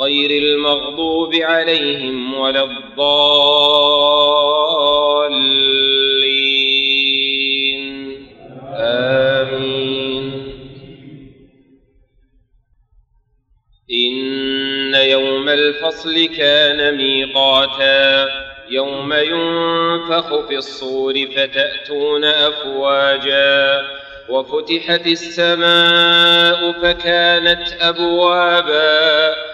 غير المغضوب عليهم ولا الضالين. آمين. إن يوم الفصل كان ميقاتا يوم ينفخ في الصور فتأتون أفواجا وفتحت السماء فكانت أبوابا.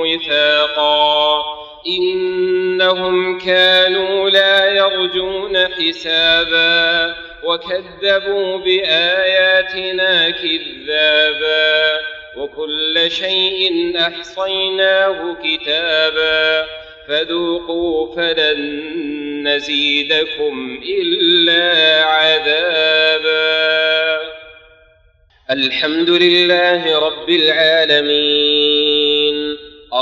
وفاقا إنهم كانوا لا يرجون حسابا وكذبوا بآياتنا كذابا وكل شيء أحصيناه كتابا فذوقوا فلن نزيدكم إلا عذابا الحمد لله رب العالمين